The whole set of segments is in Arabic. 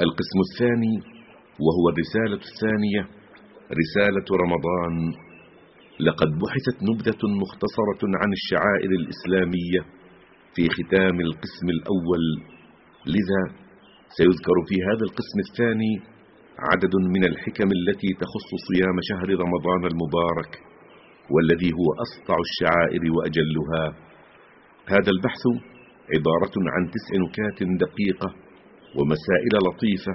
القسم الثاني وهو الرسالة الثانية رسالة رمضان. لقد بحثت نبذة مختصرة عن الشعائر الإسلامية في ختام القسم الأول. لذا سيذكر في هذا القسم الثاني عدد من الحكم التي تخص صيام شهر رمضان المبارك والذي هو أسطع الشعائر وأجلها. هذا البحث عبارة عن تسع نكات دقيقة ومسائل لطيفة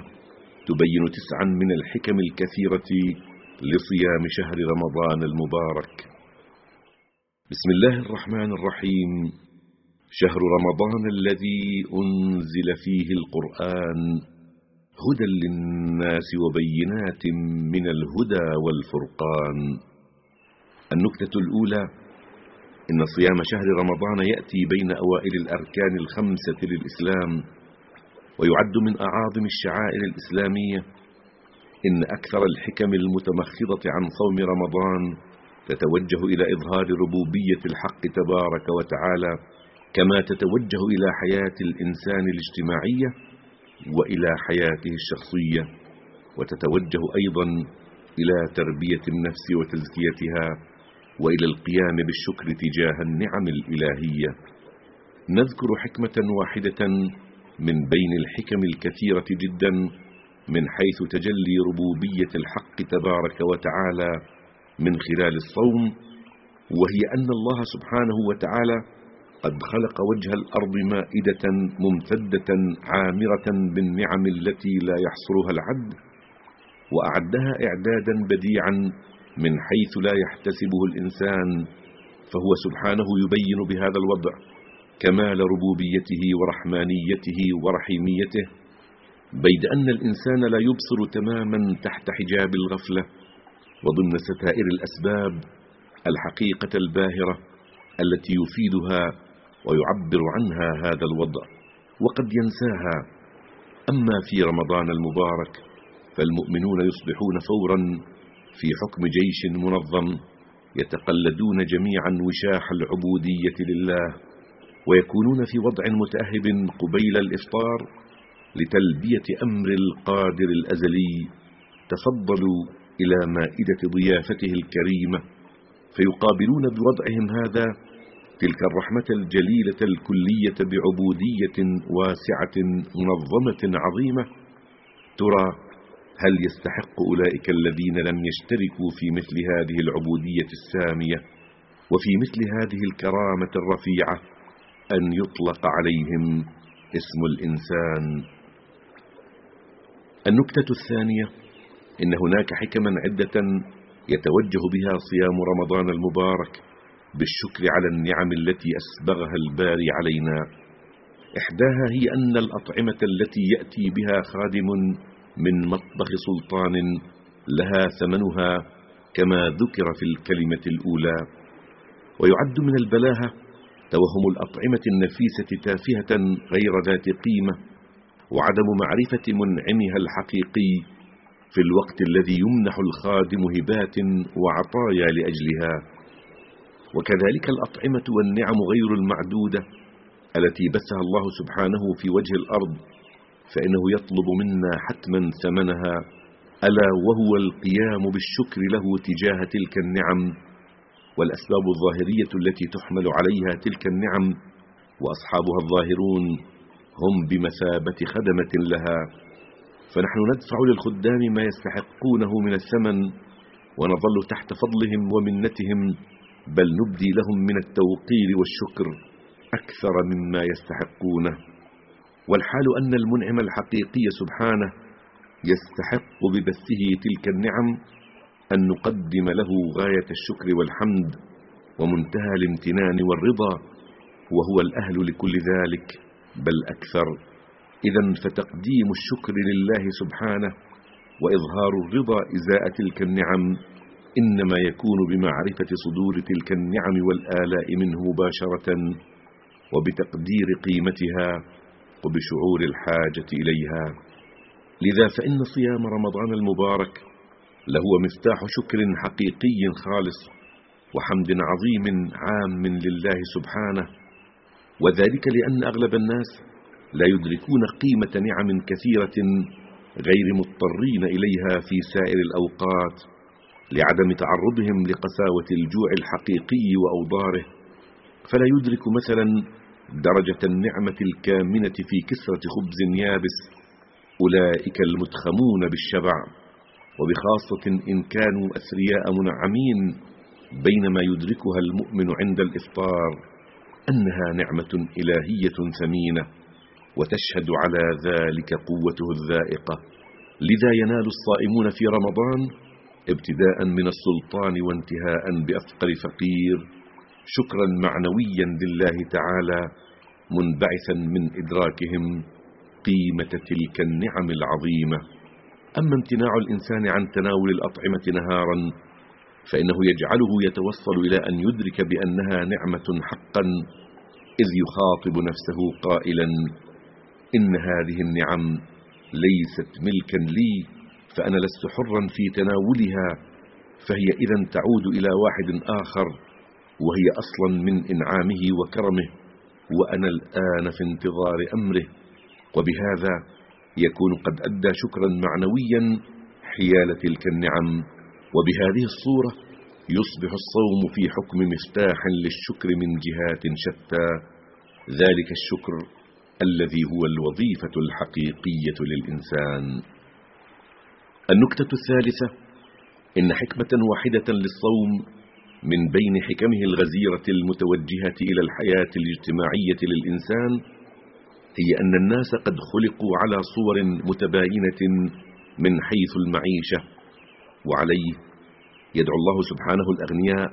تبين تسعا من الحكم الكثيرة لصيام شهر رمضان المبارك. بسم الله الرحمن الرحيم. شهر رمضان الذي أنزل فيه القرآن هدى للناس وبينات من الهدى والفرقان. النكتة الأولى إن صيام شهر رمضان يأتي بين أوائل الأركان الخمسة للإسلام. ويعد من أعاظم الشعائر الإسلامية إن أكثر الحكم المتمخضة عن صوم رمضان تتوجه إلى إظهار ربوبية الحق تبارك وتعالى كما تتوجه إلى حياة الإنسان الاجتماعية وإلى حياته الشخصية. وتتوجه أيضا إلى تربية النفس وتزكيتها وإلى القيام بالشكر تجاه النعم الإلهية. نذكر حكمة واحدة من بين الحكم الكثيرة جدا من حيث تجلي ربوبية الحق تبارك وتعالى من خلال الصوم وهي أن الله سبحانه وتعالى قد خلق وجه الأرض مائدة ممتدة عامرة بالنعم التي لا يحصرها العد وأعدها إعدادا بديعا من حيث لا يحتسبه الإنسان فهو سبحانه يبين بهذا الوضع. كمال ربوبيته ورحمانيته ورحيميته بيد أن الإنسان لا يبصر تماما تحت حجاب الغفلة وضمن ستائر الأسباب الحقيقة الباهرة التي يفيدها ويعبر عنها هذا الوضع. وقد ينساها. أما في رمضان المبارك فالمؤمنون يصبحون فورا في حكم جيش منظم يتقلدون جميعا وشاح العبودية لله. ويكونون في وضع متأهب قبيل الإفطار لتلبية أمر القادر الأزلي تفضلوا إلى مائدة ضيافته الكريمة فيقابلون بوضعهم هذا تلك الرحمة الجليلة الكلية بعبودية واسعة منظمة عظيمة ترى هل يستحق أولئك الذين لم يشتركوا في مثل هذه العبودية السامية وفي مثل هذه الكرامة الرفيعة أن يطلق عليهم اسم الإنسان. النكتة الثانية إن هناك حكما عدة يتوجه بها صيام رمضان المبارك بالشكر على النعم التي أسبغها الباري علينا. إحداها هي أن الأطعمة التي يأتي بها خادم من مطبخ سلطان لها ثمنها كما ذكر في الكلمة الأولى. ويعد من البلاهة توهم الأطعمة النفيسة تافهة غير ذات قيمة وعدم معرفة منعمها الحقيقي في الوقت الذي يمنح الخادم هبات وعطايا لأجلها. وكذلك الأطعمة والنعم غير المعدودة التي بثها الله سبحانه في وجه الأرض فإنه يطلب منا حتما ثمنها ألا وهو القيام بالشكر له تجاه تلك النعم. والأسباب الظاهرية التي تحمل عليها تلك النعم وأصحابها الظاهرون هم بمثابة خدمة لها. فنحن ندفع للخدام ما يستحقونه من الثمن ونظل تحت فضلهم ومنتهم بل نبدي لهم من التوقير والشكر أكثر مما يستحقونه. والحال أن المنعم الحقيقي سبحانه يستحق ببثه تلك النعم أن نقدم له غاية الشكر والحمد ومنتهى الامتنان والرضا وهو الأهل لكل ذلك بل أكثر. إذا فتقديم الشكر لله سبحانه وإظهار الرضا إزاء تلك النعم إنما يكون بمعرفة صدور تلك النعم والآلاء منه مباشرة وبتقدير قيمتها وبشعور الحاجة إليها. لذا فإن صيام رمضان المبارك لهو مفتاح شكر حقيقي خالص وحمد عظيم عام لله سبحانه. وذلك لأن أغلب الناس لا يدركون قيمة نعم كثيرة غير مضطرين إليها في سائر الأوقات لعدم تعرضهم لقساوة الجوع الحقيقي وأوضاره. فلا يدرك مثلا درجة النعمة الكامنة في كسرة خبز يابس أولئك المتخمون بالشبع. وبخاصة إن كانوا أثرياء منعمين بينما يدركها المؤمن عند الإفطار أنها نعمة إلهية ثمينة وتشهد على ذلك قوته الذائقة. لذا ينال الصائمون في رمضان ابتداء من السلطان وانتهاء بأفقر فقير شكرا معنويا لله تعالى منبعثا من إدراكهم قيمة تلك النعم العظيمة. أما امتناع الإنسان عن تناول الأطعمة نهارا فإنه يجعله يتوصل إلى أن يدرك بأنها نعمة حقا إذ يخاطب نفسه قائلا إن هذه النعم ليست ملكا لي فأنا لست حرا في تناولها فهي إذا تعود إلى واحد آخر وهي أصلا من إنعامه وكرمه وأنا الآن في انتظار أمره وبهذا يكون قد أدى شكرا معنويا حيال تلك النعم. وبهذه الصورة يصبح الصوم في حكم مفتاح للشكر من جهات شتى. ذلك الشكر الذي هو الوظيفة الحقيقية للإنسان. النكتة الثالثة إن حكمة واحدة للصوم من بين حكمه الغزيرة المتوجهة إلى الحياة الاجتماعية للإنسان هي أن الناس قد خلقوا على صور متباينة من حيث المعيشة وعليه يدعو الله سبحانه الأغنياء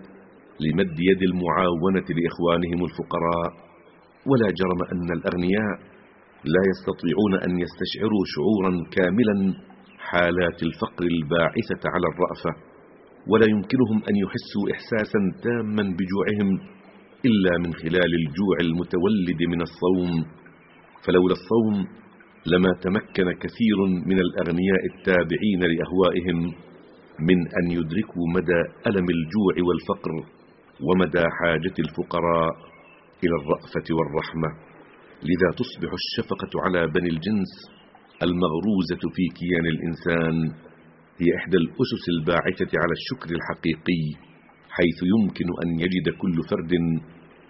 لمد يد المعاونة لإخوانهم الفقراء. ولا جرم أن الأغنياء لا يستطيعون أن يستشعروا شعورا كاملا حالات الفقر الباعثة على الرأفة ولا يمكنهم أن يحسوا إحساسا تاما بجوعهم إلا من خلال الجوع المتولد من الصوم. فلولا الصوم لما تمكن كثير من الأغنياء التابعين لأهوائهم من أن يدركوا مدى ألم الجوع والفقر ومدى حاجة الفقراء إلى الرأفة والرحمة. لذا تصبح الشفقة على بني الجنس المغروزة في كيان الإنسان هي إحدى الأسس الباعثة على الشكر الحقيقي حيث يمكن أن يجد كل فرد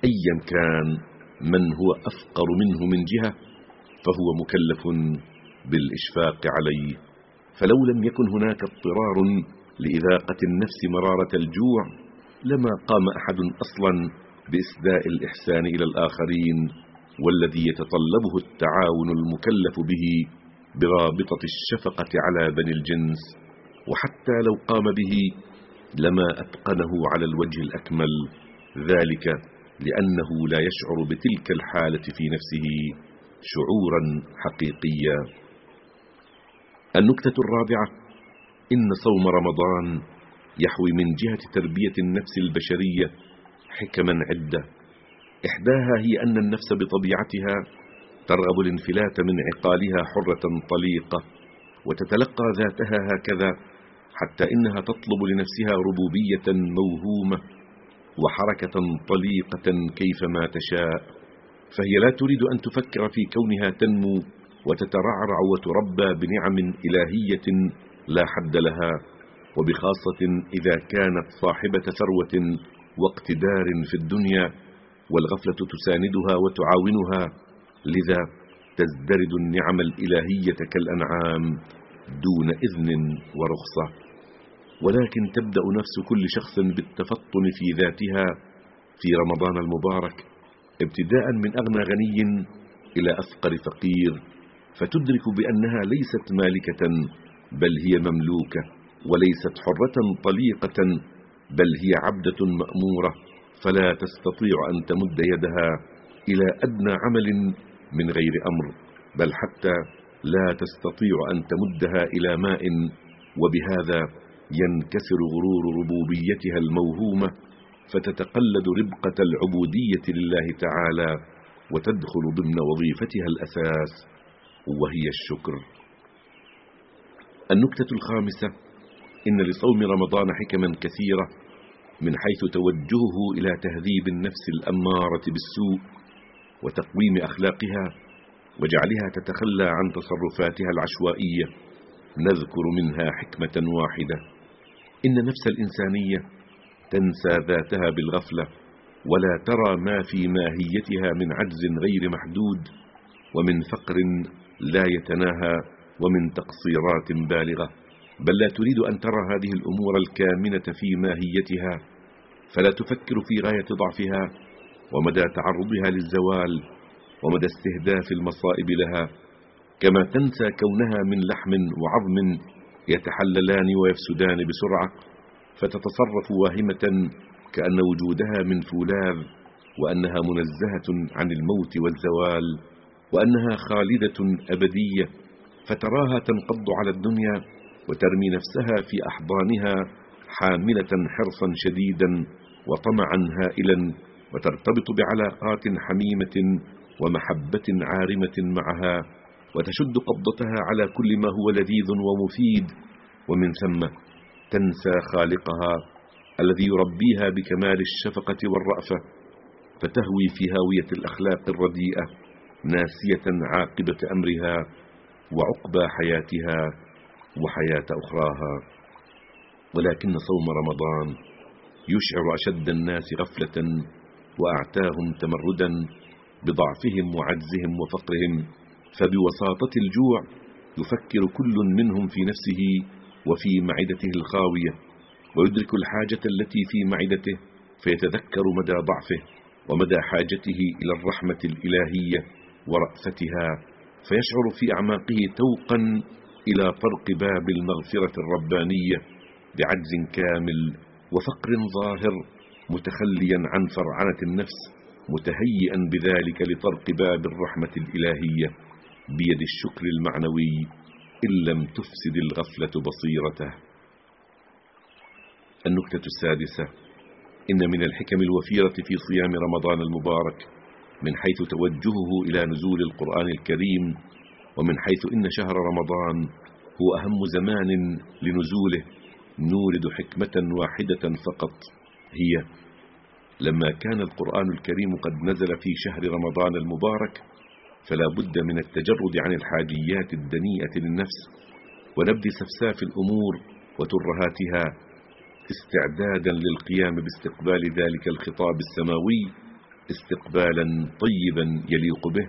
أيا كان من هو أفقر منه من جهة فهو مكلف بالإشفاق عليه. فلو لم يكن هناك اضطرار لإذاقة النفس مرارة الجوع لما قام أحد أصلا بإسداء الإحسان إلى الآخرين والذي يتطلبه التعاون المكلف به برابطة الشفقة على بني الجنس. وحتى لو قام به لما أتقنه على الوجه الأكمل. ذلك لأنه لا يشعر بتلك الحالة في نفسه شعورا حقيقيا. النكتة الرابعة إن صوم رمضان يحوي من جهة تربية النفس البشرية حكما عدة. إحداها هي أن النفس بطبيعتها ترغب الانفلات من عقالها حرة طليقة وتتلقى ذاتها هكذا حتى إنها تطلب لنفسها ربوبية موهومة. وحركة طليقة كيفما تشاء. فهي لا تريد أن تفكر في كونها تنمو وتترعرع وتربى بنعم إلهية لا حد لها وبخاصة إذا كانت صاحبة ثروة واقتدار في الدنيا والغفلة تساندها وتعاونها. لذا تزدرد النعم الإلهية كالأنعام دون إذن ورخصة. ولكن تبدأ نفس كل شخص بالتفطن في ذاتها في رمضان المبارك ابتداء من أغنى غني إلى أفقر فقير فتدرك بأنها ليست مالكة بل هي مملوكة وليست حرة طليقة بل هي عبدة مأمورة فلا تستطيع أن تمد يدها إلى أدنى عمل من غير أمر بل حتى لا تستطيع أن تمدها إلى ماء وبهذا ينكسر غرور ربوبيتها الموهومة فتتقلد ربقة العبودية لله تعالى وتدخل ضمن وظيفتها الأساس وهي الشكر. النكتة الخامسة إن لصوم رمضان حكما كثيرة من حيث توجهه إلى تهذيب النفس الأمارة بالسوء وتقويم أخلاقها وجعلها تتخلى عن تصرفاتها العشوائية نذكر منها حكمة واحدة. إن نفس الإنسانية تنسى ذاتها بالغفلة ولا ترى ما في ماهيتها من عجز غير محدود ومن فقر لا يتناهى ومن تقصيرات بالغة. بل لا تريد أن ترى هذه الأمور الكامنة في ماهيتها فلا تفكر في غاية ضعفها ومدى تعرضها للزوال ومدى استهداف المصائب لها كما تنسى كونها من لحم وعظم يتحللان ويفسدان بسرعة فتتصرف واهمة كأن وجودها من فولاذ وأنها منزهة عن الموت والزوال وأنها خالدة أبدية فتراها تنقض على الدنيا وترمي نفسها في أحضانها حاملة حرصا شديدا وطمعا هائلا وترتبط بعلاقات حميمة ومحبة عارمة معها. وتشد قبضتها على كل ما هو لذيذ ومفيد ومن ثم تنسى خالقها الذي يربيها بكمال الشفقة والرأفة فتهوي في هاوية الأخلاق الرديئة ناسية عاقبة أمرها وعقبى حياتها وحياة أخراها. ولكن صوم رمضان يشعر أشد الناس غفلة وأعتاهم تمردا بضعفهم وعجزهم وفقرهم. فبوساطة الجوع يفكر كل منهم في نفسه وفي معدته الخاوية ويدرك الحاجة التي في معدته فيتذكر مدى ضعفه ومدى حاجته إلى الرحمة الإلهية ورأفتها فيشعر في أعماقه توقا إلى طرق باب المغفرة الربانية بعجز كامل وفقر ظاهر متخليا عن فرعنة النفس متهيئا بذلك لطرق باب الرحمة الإلهية. بيد الشكر المعنوي إن لم تفسد الغفلة بصيرته. النكتة السادسة إن من الحكم الوفيرة في صيام رمضان المبارك من حيث توجهه إلى نزول القرآن الكريم ومن حيث إن شهر رمضان هو أهم زمان لنزوله نورد حكمة واحدة فقط هي لما كان القرآن الكريم قد نزل في شهر رمضان المبارك فلا بد من التجرد عن الحاجيات الدنيئة للنفس ونبذ سفساف الأمور وترهاتها استعدادا للقيام باستقبال ذلك الخطاب السماوي استقبالا طيبا يليق به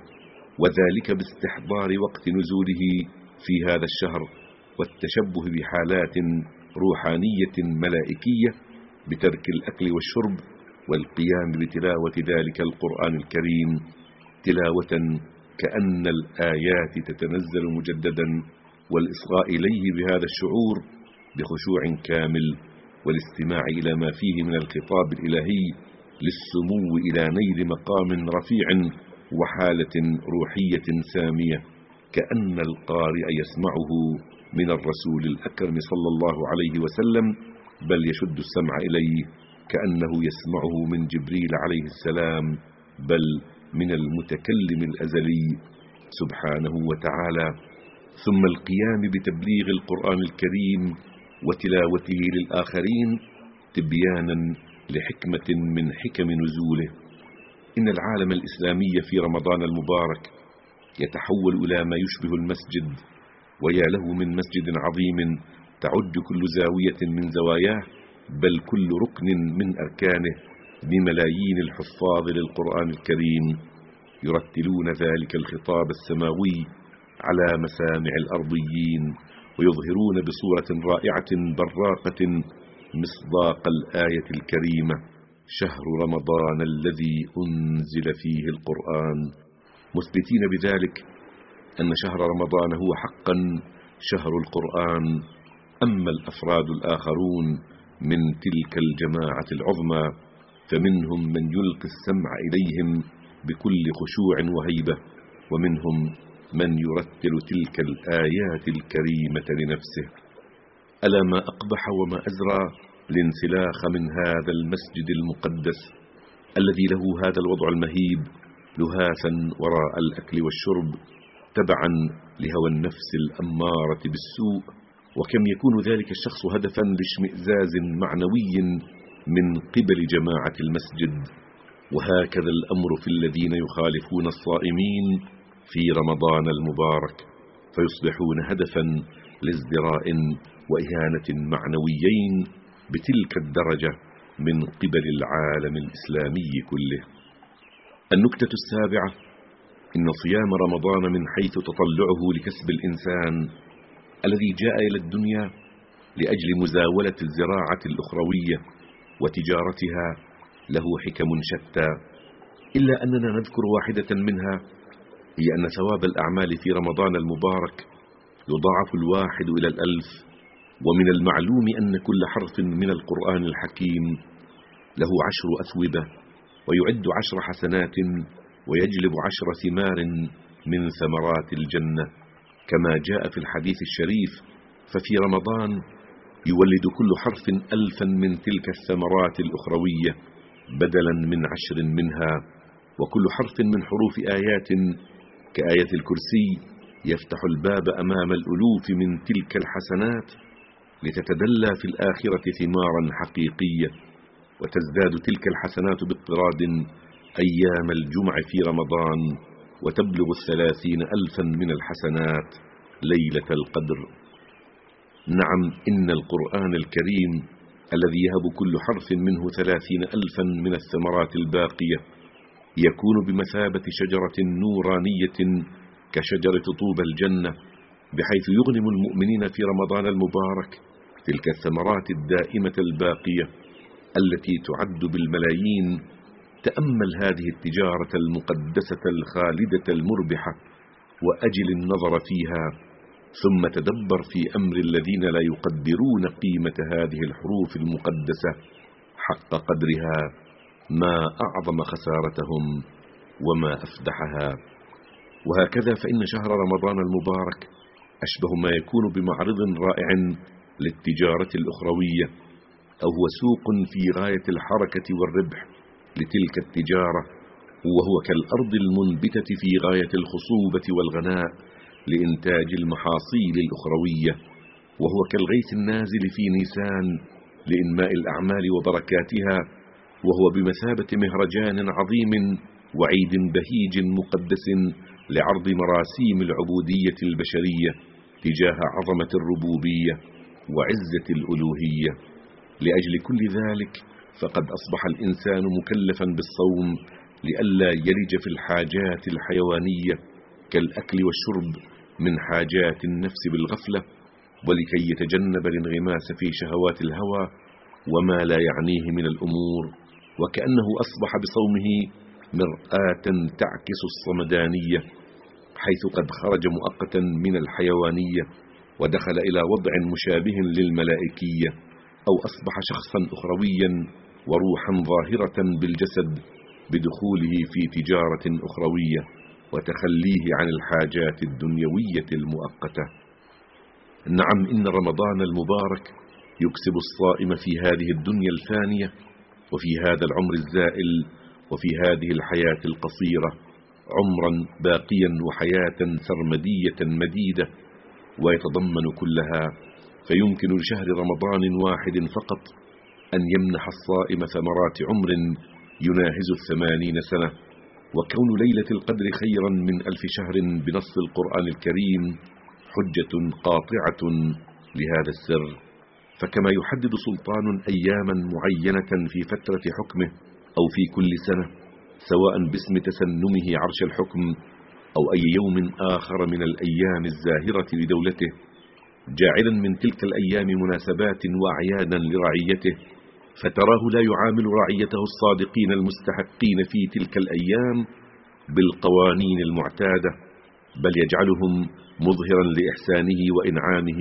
وذلك باستحضار وقت نزوله في هذا الشهر والتشبه بحالات روحانية ملائكية بترك الأكل والشرب والقيام بتلاوة ذلك القرآن الكريم تلاوة كأن الآيات تتنزل مجددا والإصغاء إليه بهذا الشعور بخشوع كامل والاستماع إلى ما فيه من الخطاب الإلهي للسمو إلى نيل مقام رفيع وحالة روحية سامية كأن القارئ يسمعه من الرسول الأكرم صلى الله عليه وسلم بل يشد السمع إليه كأنه يسمعه من جبريل عليه السلام بل من المتكلم الأزلي سبحانه وتعالى ثم القيام بتبليغ القرآن الكريم وتلاوته للآخرين تبيانا لحكمة من حكم نزوله. إن العالم الإسلامي في رمضان المبارك يتحول إلى ما يشبه المسجد ويا له من مسجد عظيم تعد كل زاوية من زواياه بل كل ركن من أركانه بملايين الحفاظ للقرآن الكريم يرتلون ذلك الخطاب السماوي على مسامع الأرضيين ويظهرون بصورة رائعة براقة مصداق الآية الكريمة شهر رمضان الذي أنزل فيه القرآن. مثبتين بذلك أن شهر رمضان هو حقا شهر القرآن. أما الأفراد الآخرون من تلك الجماعة العظمى فمنهم من يلقي السمع إليهم بكل خشوع وهيبة ومنهم من يرتل تلك الآيات الكريمة لنفسه. ألا ما أقبح وما أزرى الانسلاخ من هذا المسجد المقدس الذي له هذا الوضع المهيب لهاثا وراء الأكل والشرب تبعا لهوى النفس الأمارة بالسوء؟ وكم يكون ذلك الشخص هدفا لاشمئزاز معنوي من قبل جماعة المسجد وهكذا الأمر في الذين يخالفون الصائمين في رمضان المبارك فيصبحون هدفا لازدراء وإهانة معنويين بتلك الدرجة من قبل العالم الإسلامي كله. النكتة السابعة إن صيام رمضان من حيث تطلعه لكسب الإنسان الذي جاء إلى الدنيا لأجل مزاولة الزراعة الأخروية وتجارتها له حكم شتى. إلا أننا نذكر واحدة منها هي أن ثواب الأعمال في رمضان المبارك يضاعف الواحد إلى الألف. ومن المعلوم أن كل حرف من القرآن الحكيم له عشر أثوبة ويعد عشر حسنات ويجلب عشر ثمار من ثمرات الجنة. كما جاء في الحديث الشريف ففي رمضان يولد كل حرف ألفا من تلك الثمرات الأخروية بدلا من عشر منها وكل حرف من حروف آيات كآية الكرسي يفتح الباب أمام الألوف من تلك الحسنات لتتدلى في الآخرة ثمارا حقيقية. وتزداد تلك الحسنات باضطراد أيام الجمع في رمضان وتبلغ الثلاثين ألفا من الحسنات ليلة القدر. نعم إن القرآن الكريم الذي يهب كل حرف منه ثلاثين ألفا من الثمرات الباقية يكون بمثابة شجرة نورانية كشجرة طوب الجنة بحيث يغنم المؤمنين في رمضان المبارك تلك الثمرات الدائمة الباقية التي تعد بالملايين. تأمل هذه التجارة المقدسة الخالدة المربحة وأجل النظر فيها ثم تدبر في أمر الذين لا يقدرون قيمة هذه الحروف المقدسة حق قدرها ما أعظم خسارتهم وما أفدحها. وهكذا فإن شهر رمضان المبارك أشبه ما يكون بمعرض رائع للتجارة الأخروية أو هو سوق في غاية الحركة والربح لتلك التجارة وهو كالأرض المنبتة في غاية الخصوبة والغناء. لإنتاج المحاصيل الأخروية وهو كالغيث النازل في نيسان لإنماء الأعمال وبركاتها وهو بمثابة مهرجان عظيم وعيد بهيج مقدس لعرض مراسيم العبودية البشرية تجاه عظمة الربوبية وعزة الألوهية. لأجل كل ذلك فقد أصبح الإنسان مكلفا بالصوم لئلا يلج في الحاجات الحيوانية كالأكل والشرب من حاجات النفس بالغفلة ولكي يتجنب الانغماس في شهوات الهوى وما لا يعنيه من الأمور وكأنه أصبح بصومه مرآة تعكس الصمدانية حيث قد خرج مؤقتا من الحيوانية ودخل إلى وضع مشابه للملائكية أو أصبح شخصا أخرويا وروحا ظاهرة بالجسد بدخوله في تجارة أخروية. وتخليه عن الحاجات الدنيوية المؤقتة. نعم إن رمضان المبارك يكسب الصائم في هذه الدنيا الفانية وفي هذا العمر الزائل وفي هذه الحياة القصيرة عمرا باقيا وحياة سرمدية مديدة ويتضمن كلها. فيمكن لشهر رمضان واحد فقط أن يمنح الصائم ثمرات عمر يناهز الثمانين سنة. وكون ليلة القدر خيرا من ألف شهر بنص القرآن الكريم حجة قاطعة لهذا السر فكما يحدد سلطان أياما معينة في فترة حكمه أو في كل سنة سواء باسم تسنمه عرش الحكم أو أي يوم آخر من الأيام الزاهرة لدولته جاعلا من تلك الأيام مناسبات وأعيادا لرعيته. فتراه لا يعامل رعيته الصادقين المستحقين في تلك الأيام بالقوانين المعتادة بل يجعلهم مظهرا لإحسانه وإنعامه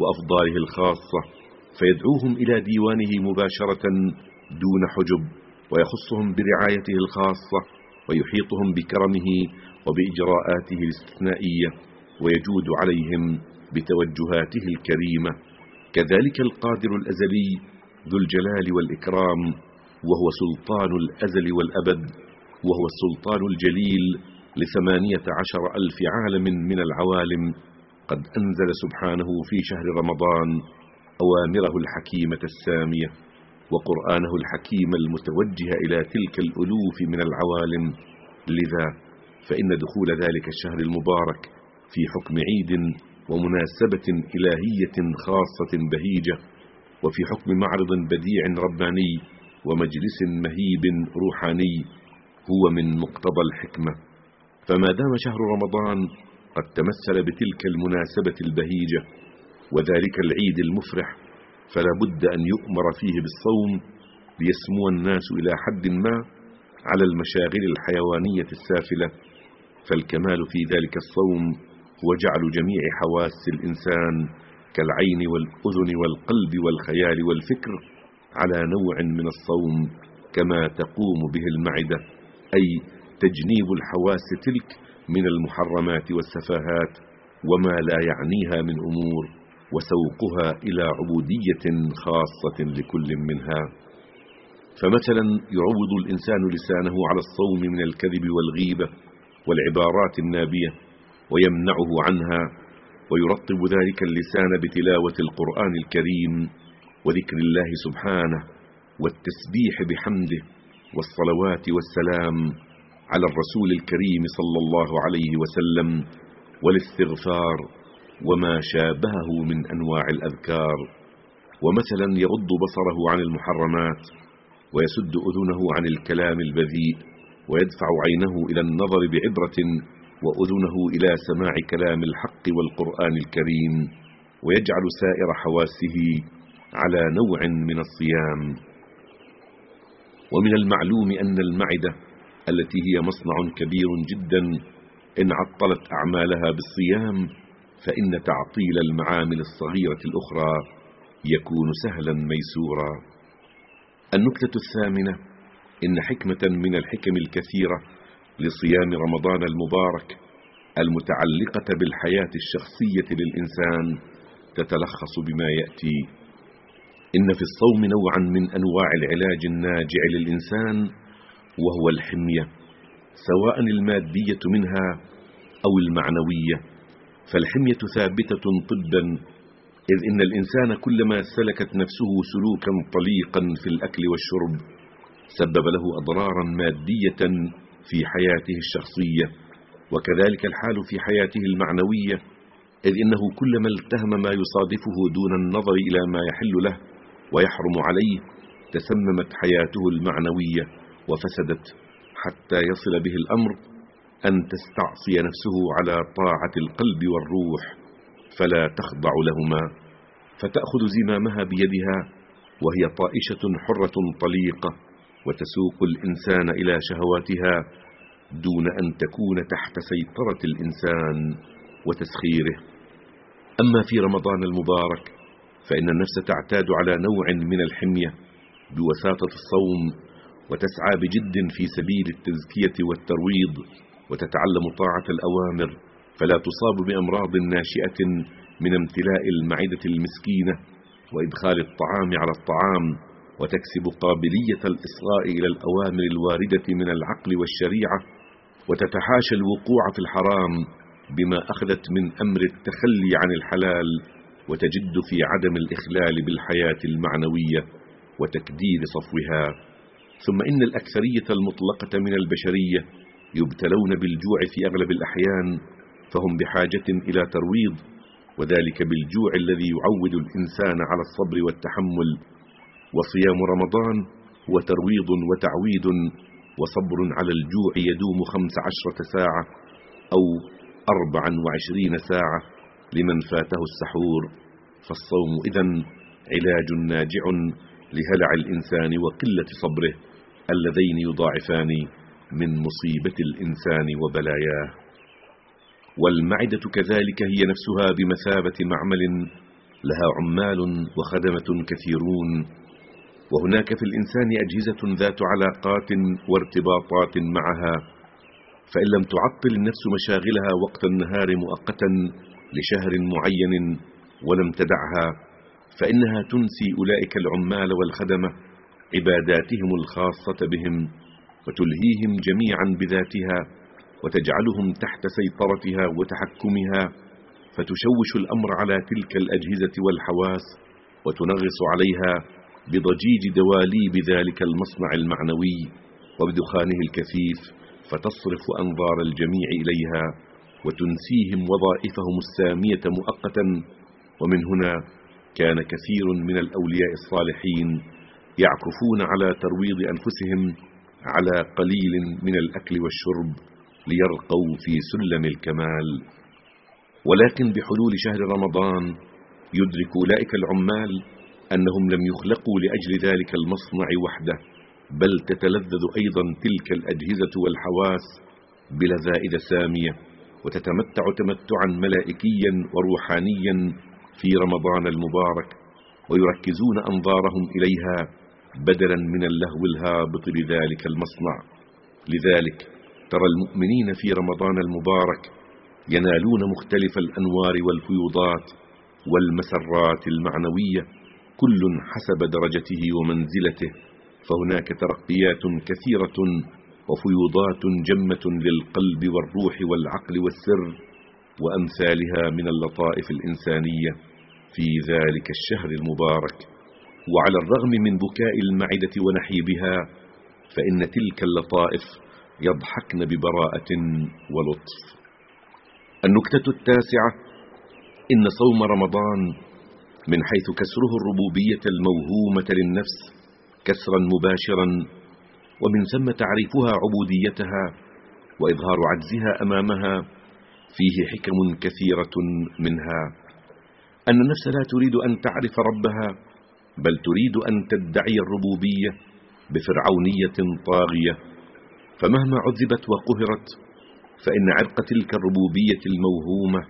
وأفضاله الخاصة فيدعوهم إلى ديوانه مباشرة دون حجب ويخصهم برعايته الخاصة ويحيطهم بكرمه وبإجراءاته الاستثنائية ويجود عليهم بتوجهاته الكريمة كذلك القادر الأزلي ذو الجلال والإكرام وهو سلطان الأزل والأبد وهو السلطان الجليل لثمانية عشر ألف عالم من العوالم قد أنزل سبحانه في شهر رمضان أوامره الحكيمة السامية وقرآنه الحكيم المتوجه إلى تلك الألوف من العوالم. لذا فإن دخول ذلك الشهر المبارك في حكم عيد ومناسبة إلهية خاصة بهيجة وفي حكم معرض بديع رباني ومجلس مهيب روحاني هو من مقتضى الحكمة. فما دام شهر رمضان قد تمثل بتلك المناسبة البهيجة وذلك العيد المفرح فلا بد أن يؤمر فيه بالصوم ليسمو الناس إلى حد ما على المشاغل الحيوانية السافلة. فالكمال في ذلك الصوم هو جعل جميع حواس الإنسان كالعين والأذن والقلب والخيال والفكر على نوع من الصوم كما تقوم به المعدة أي تجنيب الحواس تلك من المحرمات والسفاهات وما لا يعنيها من أمور وسوقها إلى عبودية خاصة لكل منها. فمثلا يعوض الإنسان لسانه على الصوم من الكذب والغيبة والعبارات النابية ويمنعه عنها ويرطب ذلك اللسان بتلاوة القرآن الكريم وذكر الله سبحانه والتسبيح بحمده والصلوات والسلام على الرسول الكريم صلى الله عليه وسلم والاستغفار وما شابهه من أنواع الأذكار. ومثلا يغض بصره عن المحرمات ويسد أذنه عن الكلام البذيء ويدفع عينه إلى النظر بعبرة وأذنه إلى سماع كلام الحق والقرآن الكريم ويجعل سائر حواسه على نوع من الصيام. ومن المعلوم أن المعدة التي هي مصنع كبير جدا إن عطلت أعمالها بالصيام فإن تعطيل المعامل الصغيرة الأخرى يكون سهلا ميسورا. النكتة الثامنة إن حكمة من الحكم الكثيرة لصيام رمضان المبارك المتعلقة بالحياة الشخصية للإنسان تتلخص بما يأتي. إن في الصوم نوعا من أنواع العلاج الناجع للإنسان وهو الحمية سواء المادية منها أو المعنوية. فالحمية ثابتة طبا إذ إن الإنسان كلما سلكت نفسه سلوكا طليقا في الأكل والشرب سبب له أضرارا مادية في حياته الشخصية وكذلك الحال في حياته المعنوية إذ إنه كلما التهم ما يصادفه دون النظر إلى ما يحل له ويحرم عليه تسممت حياته المعنوية وفسدت حتى يصل به الأمر أن تستعصي نفسه على طاعة القلب والروح فلا تخضع لهما فتأخذ زمامها بيدها وهي طائشة حرة طليقة. وتسوق الإنسان إلى شهواتها دون أن تكون تحت سيطرة الإنسان وتسخيره. أما في رمضان المبارك فإن النفس تعتاد على نوع من الحمية بوساطة الصوم وتسعى بجد في سبيل التزكية والترويض وتتعلم طاعة الأوامر فلا تصاب بأمراض ناشئة من امتلاء المعدة المسكينة وإدخال الطعام على الطعام وتكسب قابلية الإصغاء إلى الأوامر الواردة من العقل والشريعة وتتحاشى الوقوع في الحرام بما أخذت من أمر التخلي عن الحلال وتجد في عدم الإخلال بالحياة المعنوية وتكدير صفوها. ثم إن الأكثرية المطلقة من البشرية يبتلون بالجوع في أغلب الأحيان فهم بحاجة إلى ترويض وذلك بالجوع الذي يعود الإنسان على الصبر والتحمل وصيام رمضان هو ترويض وتعويد وصبر على الجوع يدوم خمس عشرة ساعة أو أربعا وعشرين ساعة لمن فاته السحور. فالصوم إذن علاج ناجع لهلع الإنسان وقلة صبره اللذين يضاعفان من مصيبة الإنسان وبلاياه. والمعدة كذلك هي نفسها بمثابة معمل لها عمال وخدمة كثيرون. وهناك في الإنسان أجهزة ذات علاقات وارتباطات معها فإن لم تعطل النفس مشاغلها وقت النهار مؤقتا لشهر معين ولم تدعها فإنها تنسي أولئك العمال والخدمة عباداتهم الخاصة بهم وتلهيهم جميعا بذاتها وتجعلهم تحت سيطرتها وتحكمها فتشوش الأمر على تلك الأجهزة والحواس وتنغص عليها بضجيج دواليب ذلك المصنع المعنوي وبدخانه الكثيف فتصرف أنظار الجميع إليها وتنسيهم وظائفهم السامية مؤقتا. ومن هنا كان كثير من الأولياء الصالحين يعكفون على ترويض أنفسهم على قليل من الأكل والشرب ليرقوا في سلم الكمال. ولكن بحلول شهر رمضان يدرك أولئك العمال أنهم لم يخلقوا لأجل ذلك المصنع وحده بل تتلذذ أيضا تلك الأجهزة والحواس بلذائذ سامية وتتمتع تمتعا ملائكيا وروحانيا في رمضان المبارك ويركزون أنظارهم إليها بدلا من اللهو الهابط بذلك المصنع. لذلك ترى المؤمنين في رمضان المبارك ينالون مختلف الأنوار والفيوضات والمسرات المعنوية كل حسب درجته ومنزلته فهناك ترقيات كثيرة وفيوضات جمة للقلب والروح والعقل والسر وأمثالها من اللطائف الإنسانية في ذلك الشهر المبارك. وعلى الرغم من بكاء المعدة ونحيبها فإن تلك اللطائف يضحكن ببراءة ولطف. النكتة التاسعة إن صوم رمضان من حيث كسره الربوبية الموهومة للنفس كسرا مباشرا ومن ثم تعريفها عبوديتها وإظهار عجزها أمامها فيه حكم كثيرة منها. أن النفس لا تريد أن تعرف ربها بل تريد أن تدعي الربوبية بفرعونية طاغية. فمهما عذبت وقهرت فإن عرق تلك الربوبية الموهومة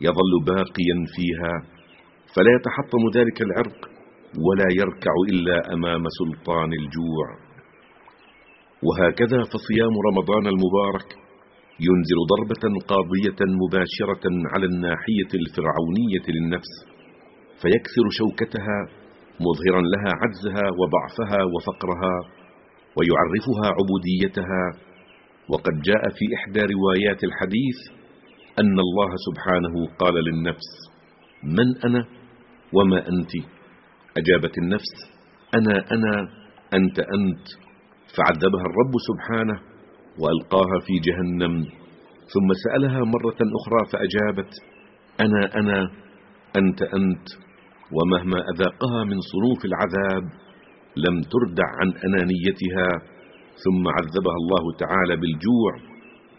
يظل باقيا فيها. فلا يتحطم ذلك العرق ولا يركع إلا أمام سلطان الجوع. وهكذا فصيام رمضان المبارك ينزل ضربة قاضية مباشرة على الناحية الفرعونية للنفس فيكسر شوكتها مظهرا لها عجزها وضعفها وفقرها ويعرفها عبوديتها. وقد جاء في إحدى روايات الحديث أن الله سبحانه قال للنفس من أنا وما أنت؟ أجابت النفس أنا أنا أنت أنت. فعذبها الرب سبحانه وألقاها في جهنم. ثم سألها مرة أخرى فأجابت أنا أنا أنت أنت. ومهما أذاقها من صنوف العذاب لم تردع عن أنانيتها. ثم عذبها الله تعالى بالجوع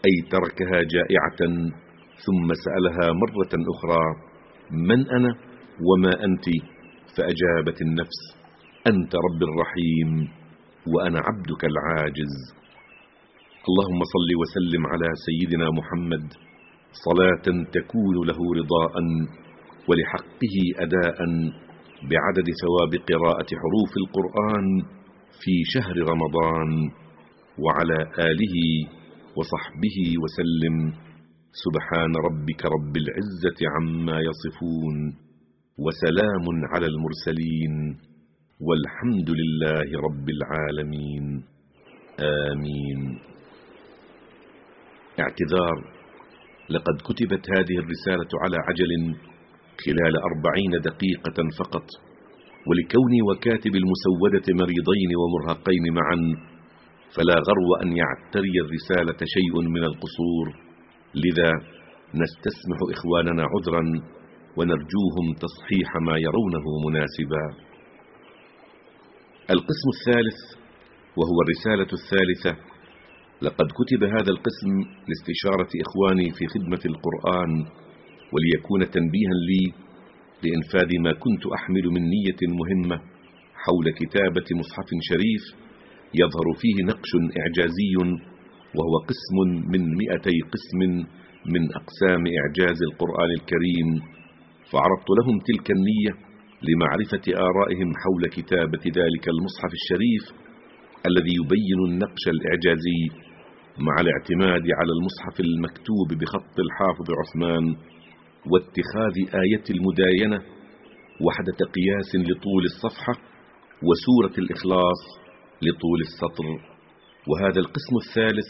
أي تركها جائعة. ثم سألها مرة أخرى من أنا؟ وما أنت فأجابت النفس. أنت رب الرحيم وأنا عبدك العاجز. اللهم صل وسلم على سيدنا محمد. صلاة تكون له رضاء ولحقه أداء بعدد ثواب قراءة حروف القرآن في شهر رمضان. وعلى آله وصحبه وسلم. سبحان ربك رب العزة عما يصفون. وسلام على المرسلين والحمد لله رب العالمين. آمين. اعتذار. لقد كتبت هذه الرسالة على عجل خلال أربعين دقيقة فقط ولكوني وكاتب المسودة مريضين ومرهقين معا فلا غرو أن يعتري الرسالة شيء من القصور. لذا نستسمح إخواننا عذرا ونرجوهم تصحيح ما يرونه مناسبا. القسم الثالث وهو الرسالة الثالثة لقد كتب هذا القسم لاستشارة إخواني في خدمة القرآن وليكون تنبيها لي لإنفاذ ما كنت أحمل من نية مهمة حول كتابة مصحف شريف يظهر فيه نقش إعجازي وهو قسم من مئتي قسم من أقسام إعجاز القرآن الكريم. فعرضت لهم تلك النية لمعرفة آرائهم حول كتابة ذلك المصحف الشريف الذي يبين النقش الإعجازي مع الاعتماد على المصحف المكتوب بخط الحافظ عثمان واتخاذ آية المداينة وحدة قياس لطول الصفحة وسورة الإخلاص لطول السطر. وهذا القسم الثالث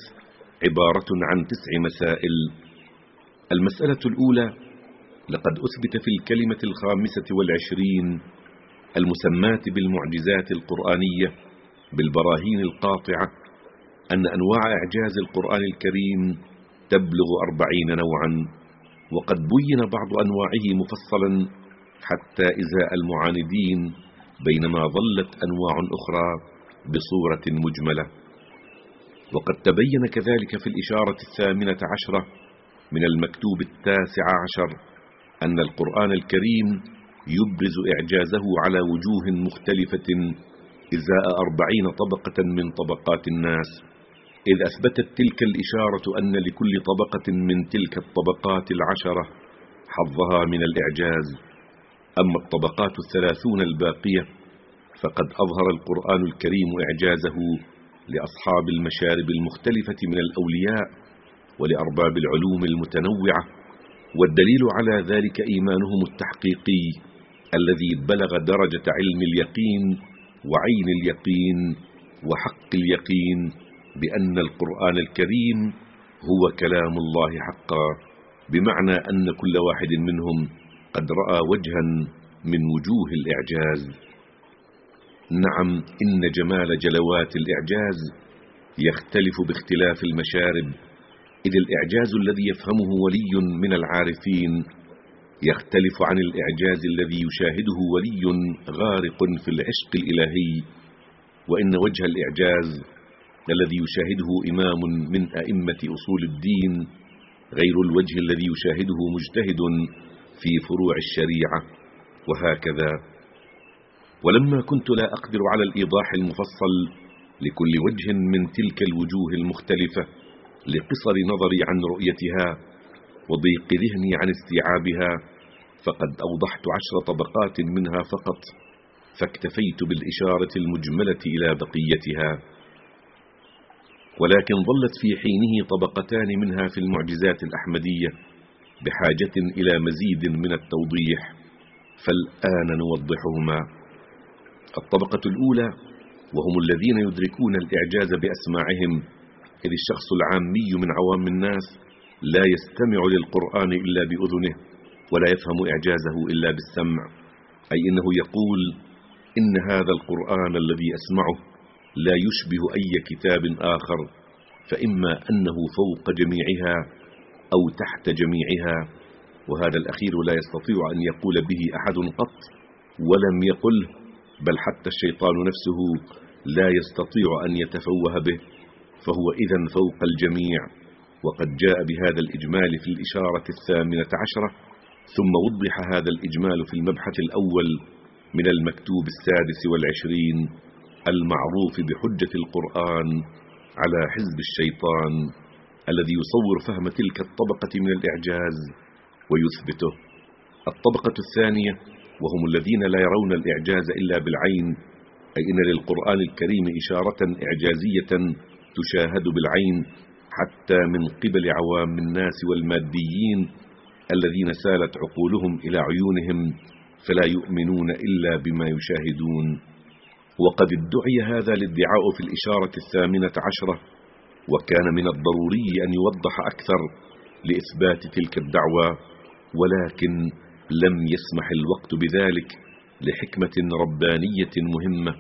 عبارة عن تسع مسائل. المسألة الأولى لقد أثبت في الكلمة الخامسة والعشرين المسمات بالمعجزات القرآنية بالبراهين القاطعة أن أنواع إعجاز القرآن الكريم تبلغ أربعين نوعا وقد بين بعض أنواعه مفصلا حتى إزاء المعاندين بينما ظلت أنواع أخرى بصورة مجملة. وقد تبين كذلك في الإشارة الثامنة عشرة من المكتوب التاسع عشر أن القرآن الكريم يبرز إعجازه على وجوه مختلفة إزاء أربعين طبقة من طبقات الناس إذ أثبتت تلك الإشارة أن لكل طبقة من تلك الطبقات العشرة حظها من الإعجاز. أما الطبقات الثلاثون الباقية فقد أظهر القرآن الكريم إعجازه لأصحاب المشارب المختلفة من الأولياء ولأرباب العلوم المتنوعة والدليل على ذلك إيمانهم التحقيقي الذي بلغ درجة علم اليقين وعين اليقين وحق اليقين بأن القرآن الكريم هو كلام الله حقا بمعنى أن كل واحد منهم قد رأى وجها من وجوه الإعجاز. نعم إن جمال جلوات الإعجاز يختلف باختلاف المشارب إذ الإعجاز الذي يفهمه ولي من العارفين يختلف عن الإعجاز الذي يشاهده ولي غارق في العشق الإلهي وإن وجه الإعجاز الذي يشاهده إمام من أئمة أصول الدين غير الوجه الذي يشاهده مجتهد في فروع الشريعة وهكذا. ولما كنت لا أقدر على الإيضاح المفصل لكل وجه من تلك الوجوه المختلفة لقصر نظري عن رؤيتها وضيق ذهني عن استيعابها فقد أوضحت عشر طبقات منها فقط فاكتفيت بالإشارة المجملة إلى بقيتها. ولكن ظلت في حينه طبقتان منها في المعجزات الأحمدية بحاجة إلى مزيد من التوضيح فالآن نوضحهما. الطبقة الأولى وهم الذين يدركون الإعجاز بأسماعهم إذ الشخص العامي من عوام الناس لا يستمع للقرآن إلا بأذنه ولا يفهم إعجازه إلا بالسمع. أي إنه يقول إن هذا القرآن الذي أسمعه لا يشبه أي كتاب آخر فإما أنه فوق جميعها أو تحت جميعها وهذا الأخير لا يستطيع أن يقول به أحد قط ولم يقله بل حتى الشيطان نفسه لا يستطيع أن يتفوه به. فهو إذا فوق الجميع وقد جاء بهذا الإجمال في الإشارة الثامنة عشرة ثم وضح هذا الإجمال في المبحث الأول من المكتوب السادس والعشرين المعروف بحجة القرآن على حزب الشيطان الذي يصور فهم تلك الطبقة من الإعجاز ويثبته. الطبقة الثانية وهم الذين لا يرون الإعجاز إلا بالعين أي إن للقرآن الكريم إشارة إعجازية تشاهد بالعين حتى من قبل عوام الناس والماديين الذين سالت عقولهم إلى عيونهم فلا يؤمنون إلا بما يشاهدون. وقد ادعي هذا الادعاء في الإشارة الثامنة عشرة وكان من الضروري أن يوضح أكثر لإثبات تلك الدعوة ولكن لم يسمح الوقت بذلك لحكمة ربانية مهمة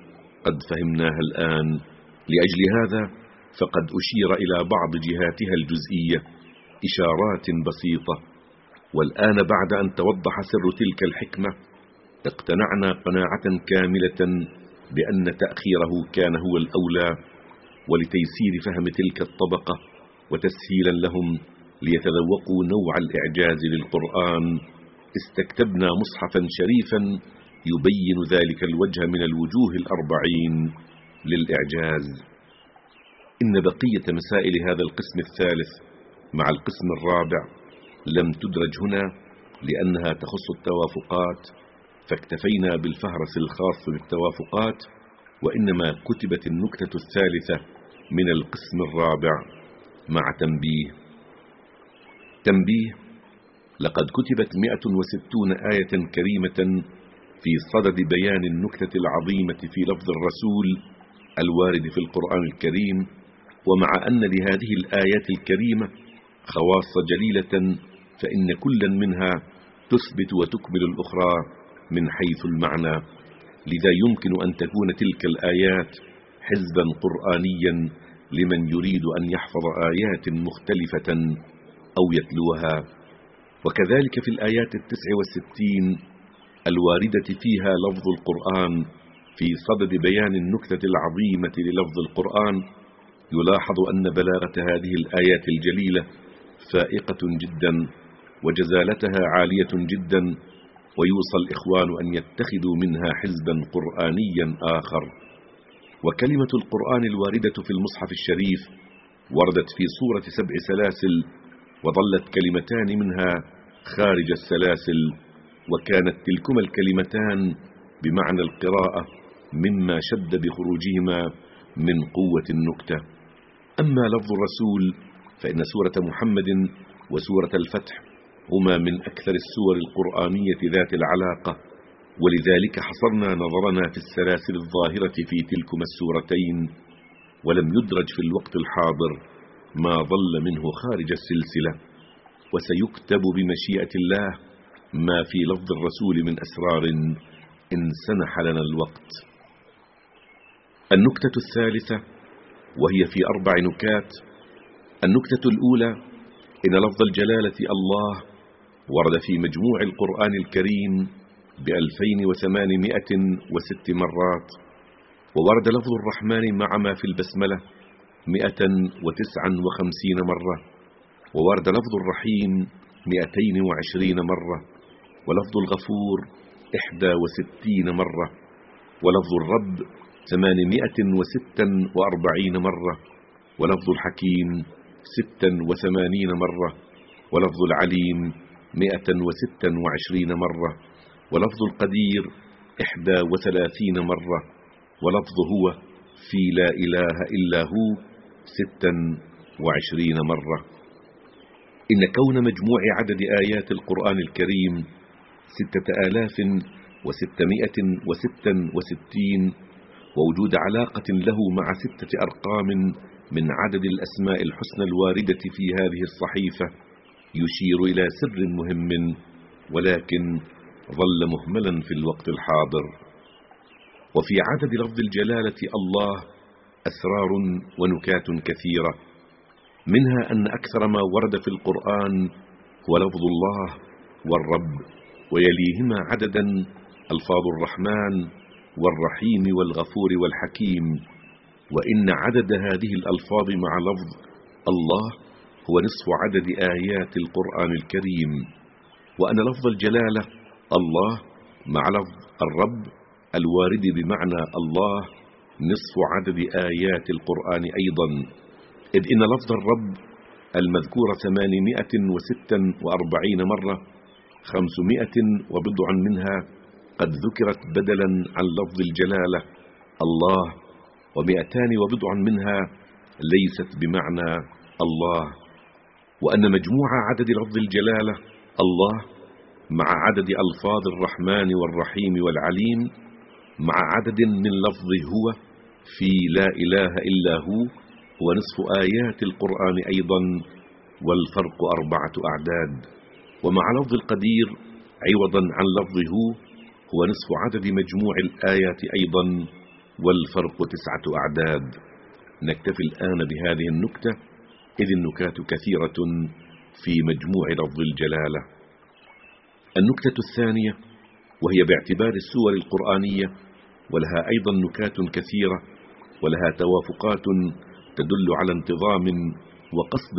قد فهمناها الآن. لأجل هذا فقد أشير إلى بعض جهاتها الجزئية إشارات بسيطة. والآن بعد أن توضح سر تلك الحكمة اقتنعنا قناعة كاملة بأن تأخيره كان هو الأولى ولتيسير فهم تلك الطبقة وتسهيلا لهم ليتذوقوا نوع الإعجاز للقرآن. استكتبنا مصحفا شريفا يبين ذلك الوجه من الوجوه الأربعين للإعجاز. إن بقية مسائل هذا القسم الثالث مع القسم الرابع لم تدرج هنا لأنها تخص التوافقات فاكتفينا بالفهرس الخاص بالتوافقات وإنما كتبت النكتة الثالثة من القسم الرابع مع تنبيه. تنبيه لقد كتبت 160 آية كريمة في صدد بيان النكتة العظيمة في لفظ الرسول الوارد في القرآن الكريم ومع أن لهذه الآيات الكريمة خواص جليلة فإن كلا منها تثبت وتكمل الأخرى من حيث المعنى. لذا يمكن أن تكون تلك الآيات حزبا قرآنيا لمن يريد أن يحفظ آيات مختلفة أو يتلوها. وكذلك في الآيات التسع والستين الواردة فيها لفظ القرآن في صدد بيان النكتة العظيمة للفظ القرآن يلاحظ أن بلاغة هذه الآيات الجليلة فائقة جدا وجزالتها عالية جدا ويوصى الإخوان أن يتخذوا منها حزبا قرآنيا آخر. وكلمة القرآن الواردة في المصحف الشريف وردت في صورة سبع سلاسل وظلت كلمتان منها خارج السلاسل وكانت تلكما الكلمتان بمعنى القراءة مما شد بخروجهما من قوة النكتة. أما لفظ الرسول فإن سورة محمد وسورة الفتح هما من أكثر السور القرآنية ذات العلاقة ولذلك حصرنا نظرنا في السلاسل الظاهرة في تلكما السورتين ولم يدرج في الوقت الحاضر ما ظل منه خارج السلسلة وسيكتب بمشيئة الله ما في لفظ الرسول من أسرار إن سنح لنا الوقت. النكتة الثالثة وهي في أربع نكات. النكتة الأولى إن لفظ الجلالة الله ورد في مجموع القرآن الكريم بألفين وثمانمائة وست مرات وورد لفظ الرحمن مع ما في البسملة مئة وتسعا وخمسين مرة وورد لفظ الرحيم مئتين وعشرين مرة ولفظ الغفور إحدى وستين مرة ولفظ الرب ثمانمائة وستا وأربعين مرة ولفظ الحكيم ستا وثمانين مرة ولفظ العليم مئة وستا وعشرين مرة ولفظ القدير إحدى وثلاثين مرة ولفظ هو في لا إله إلا هو ستا وعشرين مرة. إن كون مجموع عدد آيات القرآن الكريم ستة آلاف وستمائة وستا وستين ووجود علاقة له مع ستة أرقام من عدد الأسماء الحسنى الواردة في هذه الصحيفة يشير إلى سر مهم ولكن ظل مهملا في الوقت الحاضر. وفي عدد لفظ الجلالة الله أسرار ونكات كثيرة منها أن أكثر ما ورد في القرآن هو لفظ الله والرب ويليهما عددا ألفاظ الرحمن والرحيم والغفور والحكيم. وإن عدد هذه الألفاظ مع لفظ الله هو نصف عدد آيات القرآن الكريم. وأن لفظ الجلالة الله مع لفظ الرب الوارد بمعنى الله نصف عدد آيات القرآن أيضا. إذ إن لفظ الرب المذكور ثمانمائة وستا وأربعين مرة خمسمائة وبضع منها قد ذكرت بدلا عن لفظ الجلالة الله ومئتان وبضع منها ليست بمعنى الله. وأن مجموع عدد لفظ الجلالة الله مع عدد ألفاظ الرحمن والرحيم والعليم مع عدد من لفظ هو في لا إله إلا هو هو نصف آيات القرآن أيضا والفرق أربعة أعداد. ومع لفظ القدير عوضا عن لفظ هو هو نصف عدد مجموع الآيات أيضا والفرق تسعة أعداد. نكتفي الآن بهذه النكتة إذ النكات كثيرة في مجموع لفظ الجلالة. النكتة الثانية وهي باعتبار السور القرآنية ولها أيضا نكات كثيرة ولها توافقات تدل على انتظام وقصد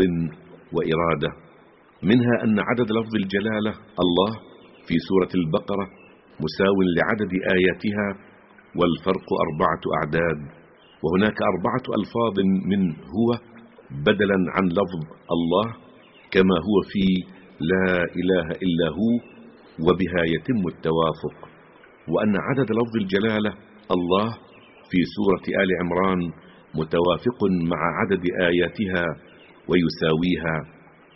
وإرادة. منها أن عدد لفظ الجلالة الله في سورة البقرة مساو لعدد آياتها والفرق أربعة أعداد وهناك أربعة ألفاظ من هو بدلا عن لفظ الله كما هو في لا إله إلا هو وبها يتم التوافق. وأن عدد لفظ الجلالة الله في سورة آل عمران متوافق مع عدد آياتها ويساويها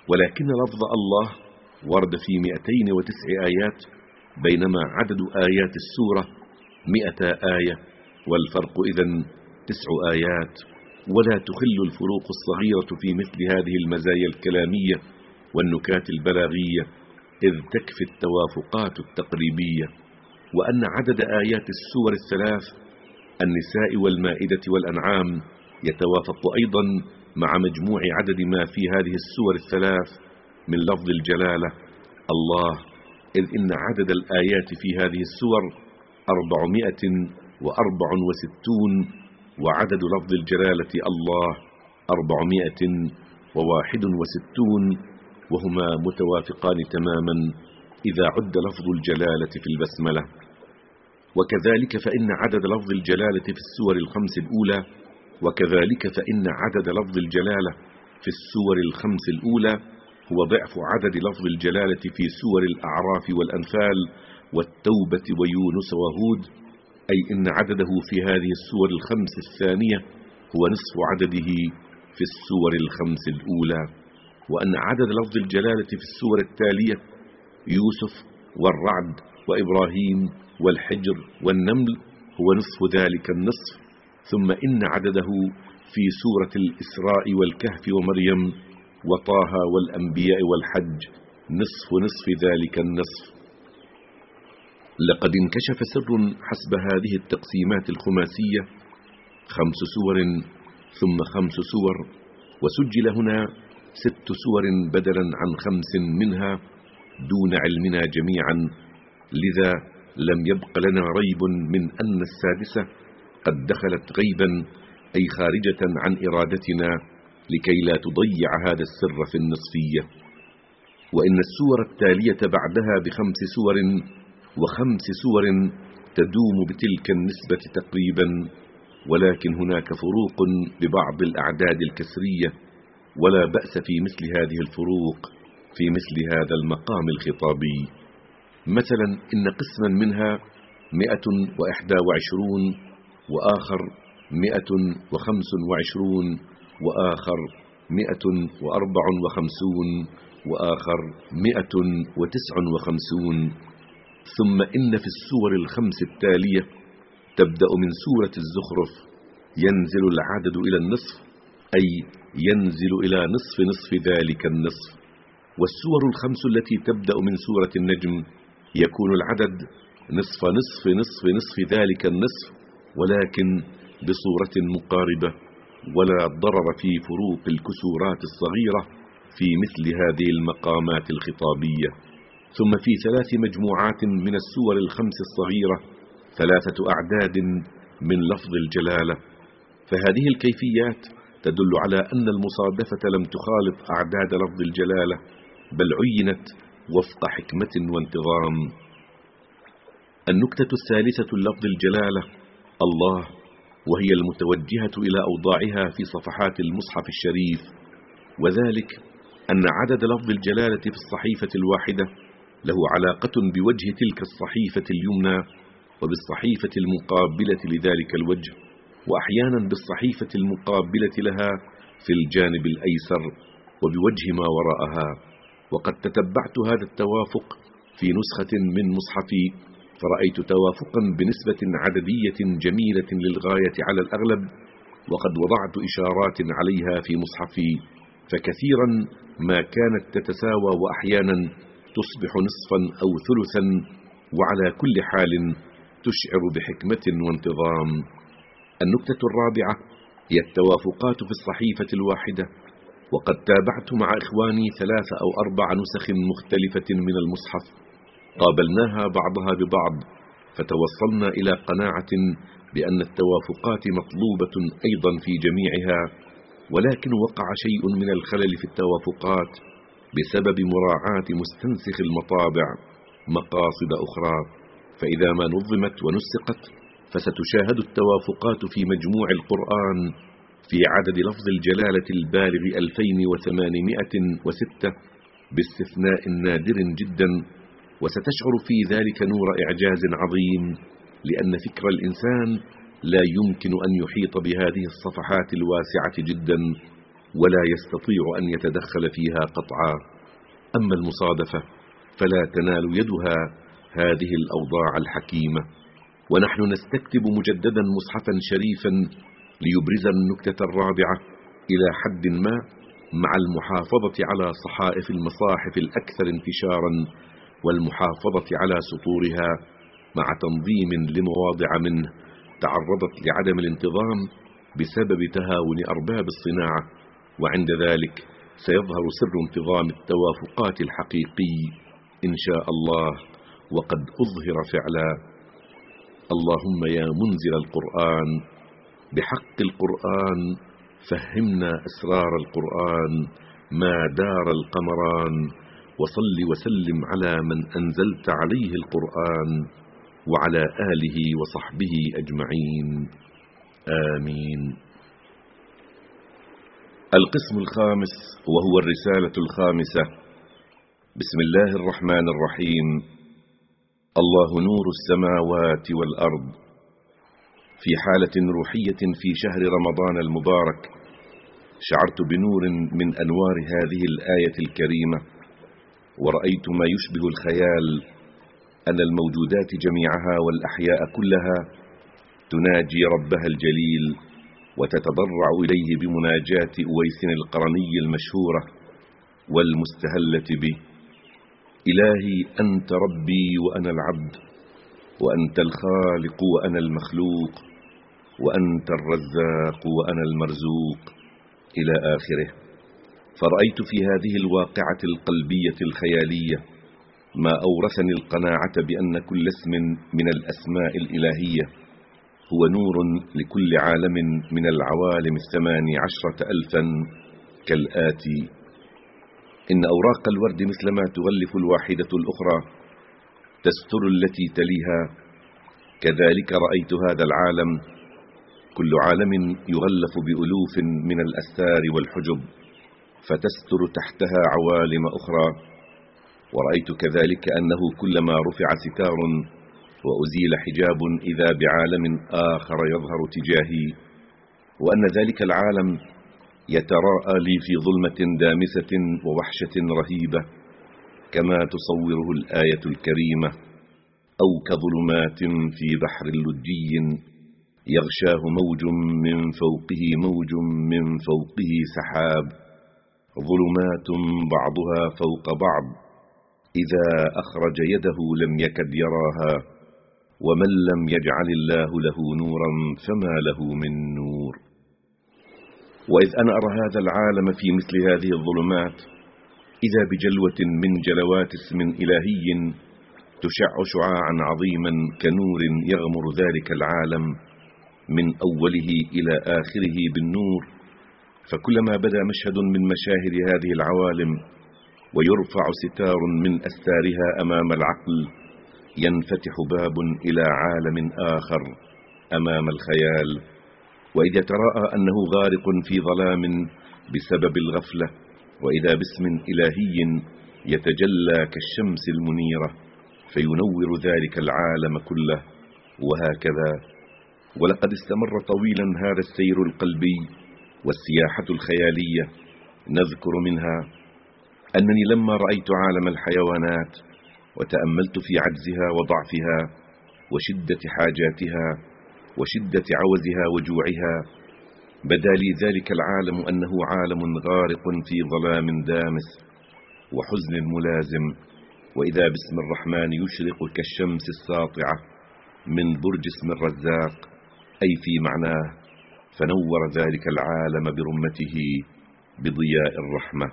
ولكن لفظ الله ورد في مئتين وتسع آيات بينما عدد آيات السورة مئة آية والفرق إذن تسع آيات ولا تخل الفروق الصغيرة في مثل هذه المزايا الكلامية والنكات البلاغية إذ تكفي التوافقات التقريبية. وأن عدد آيات السور الثلاث النساء والمائدة والأنعام يتوافق أيضا مع مجموع عدد ما في هذه السور الثلاث من لفظ الجلالة الله إذ إن عدد الآيات في هذه السور أربعمائة وأربع وستون وعدد لفظ الجلالة الله أربعمائة وواحد وستون وهما متوافقان تماما إذا عد لفظ الجلالة في البسملة. وكذلك فإن عدد لفظ الجلالة في السور الخمس الأولى وكذلك فإن عدد لفظ الجلالة في السور الخمس الأولى هو ضعف عدد لفظ الجلالة في سور الأعراف والأنفال والتوبة ويونس وهود أي إن عدده في هذه السور الخمس الثانية هو نصف عدده في السور الخمس الأولى. وأن عدد لفظ الجلالة في السور التالية يوسف والرعد وإبراهيم والحجر والنمل هو نصف ذلك النصف. ثم إن عدده في سورة الإسراء والكهف ومريم وطه والأنبياء والحج نصف نصف ذلك النصف. لقد انكشف سر حسب هذه التقسيمات الخماسية خمس سور ثم خمس سور وسجل هنا ست سور بدلا عن خمس منها دون علمنا جميعا. لذا لم يبق لنا ريب من أن السادسة قد دخلت غيبا أي خارجة عن إرادتنا. لكي لا تضيع هذا السر في النصفية. وإن السور التالية بعدها بخمس سور وخمس سور تدوم بتلك النسبة تقريبا ولكن هناك فروق ببعض الأعداد الكسرية ولا بأس في مثل هذه الفروق في مثل هذا المقام الخطابي. مثلا إن قسما منها مئة وإحدى وعشرون وآخر مئة وخمس وعشرون وآخر مئة وأربع وخمسون وآخر مئة وتسع وخمسون ثم إن في السور الخمس التالية تبدأ من سورة الزخرف ينزل العدد إلى النصف أي ينزل إلى نصف نصف ذلك النصف. والسور الخمس التي تبدأ من سورة النجم يكون العدد نصف نصف نصف نصف ذلك النصف ولكن بصورة مقاربة. ولا ضرر في فروق الكسورات الصغيرة في مثل هذه المقامات الخطابية. ثم في ثلاث مجموعات من السور الخمس الصغيرة ثلاثة أعداد من لفظ الجلالة. فهذه الكيفيات تدل على أن المصادفة لم تخالط أعداد لفظ الجلالة بل عينت وفق حكمة وانتظام. النكتة الثالثة لفظ الجلالة الله وهي المتوجهة إلى أوضاعها في صفحات المصحف الشريف. وذلك أن عدد لفظ الجلالة في الصحيفة الواحدة له علاقة بوجه تلك الصحيفة اليمنى وبالصحيفة المقابلة لذلك الوجه وأحيانا بالصحيفة المقابلة لها في الجانب الأيسر وبوجه ما وراءها. وقد تتبعت هذا التوافق في نسخة من مصحفي فرأيت توافقا بنسبة عددية جميلة للغاية على الأغلب وقد وضعت إشارات عليها في مصحفي فكثيرا ما كانت تتساوى وأحيانا تصبح نصفا أو ثلثا وعلى كل حال تشعر بحكمة وانتظام. النكتة الرابعة هي التوافقات في الصحيفة الواحدة وقد تابعت مع إخواني ثلاث أو أربع نسخ مختلفة من المصحف. قابلناها بعضها ببعض فتوصلنا إلى قناعة بأن التوافقات مطلوبة أيضا في جميعها ولكن وقع شيء من الخلل في التوافقات بسبب مراعاة مستنسخ المطابع مقاصد أخرى. فإذا ما نظمت ونسقت فستشاهد التوافقات في مجموع القرآن في عدد لفظ الجلالة البالغ 2806 باستثناء نادر جدا. وستشعر في ذلك نور إعجاز عظيم لأن فكر الإنسان لا يمكن أن يحيط بهذه الصفحات الواسعة جدا ولا يستطيع أن يتدخل فيها قطعا. أما المصادفة فلا تنال يدها هذه الأوضاع الحكيمة. ونحن نستكتب مجددا مصحفا شريفا ليبرز النكتة الرابعة إلى حد ما مع المحافظة على صحائف المصاحف الأكثر انتشارا والمحافظة على سطورها مع تنظيم لمواضع منه تعرضت لعدم الانتظام بسبب تهاون أرباب الصناعة وعند ذلك سيظهر سر انتظام التوافقات الحقيقي إن شاء الله وقد أظهر فعلا. اللهم يا منزل القرآن بحق القرآن فهمنا أسرار القرآن ما دار القمران. وصل وسلم على من أنزلت عليه القرآن وعلى آله وصحبه أجمعين. آمين. القسم الخامس وهو الرسالة الخامسة. بسم الله الرحمن الرحيم. الله نور السماوات والأرض. في حالة روحية في شهر رمضان المبارك شعرت بنور من أنوار هذه الآية الكريمة. ورأيت ما يشبه الخيال أن الموجودات جميعها والأحياء كلها تناجي ربها الجليل وتتضرع إليه بمناجاة أويس القرني المشهورة والمستهلة به. إلهي أنت ربي وأنا العبد وأنت الخالق وأنا المخلوق وأنت الرزاق وأنا المرزوق إلى آخره. فرأيت في هذه الواقعة القلبية الخيالية ما أورثني القناعة بأن كل اسم من الأسماء الإلهية هو نور لكل عالم من العوالم الثماني عشرة ألفا كالآتي إن أوراق الورد مثلما تغلف الواحدة الأخرى تستر التي تليها كذلك رأيت هذا العالم كل عالم يغلف بألوف من الأستار والحجب. فتستر تحتها عوالم أخرى. ورأيت كذلك أنه كلما رفع ستار وأزيل حجاب إذا بعالم آخر يظهر تجاهي وأن ذلك العالم يتراءى لي في ظلمة دامسة ووحشة رهيبة كما تصوره الآية الكريمة أو كظلمات في بحر لجي يغشاه موج من فوقه موج من فوقه سحاب. ظلمات بعضها فوق بعض. إذا أخرج يده لم يكد يراها ومن لم يجعل الله له نورا فما له من نور. وإذ أنا أرى هذا العالم في مثل هذه الظلمات إذا بجلوة من جلوات اسم إلهي تشع شعاعا عظيما كنور يغمر ذلك العالم من أوله إلى آخره بالنور. فكلما بدا مشهد من مشاهد هذه العوالم ويرفع ستار من أستارها أمام العقل ينفتح باب إلى عالم آخر أمام الخيال. وإذا تراءى أنه غارق في ظلام بسبب الغفلة وإذا باسم إلهي يتجلى كالشمس المنيرة فينور ذلك العالم كله. وهكذا. ولقد استمر طويلا هذا السير القلبي والسياحة الخيالية نذكر منها أنني لما رأيت عالم الحيوانات وتأملت في عجزها وضعفها وشدة حاجاتها وشدة عوزها وجوعها بدا لي ذلك العالم أنه عالم غارق في ظلام دامس وحزن ملازم وإذا باسم الرحمن يشرق كالشمس الساطعة من برج اسم الرزاق أي في معناه فنور ذلك العالم برمته بضياء الرحمة.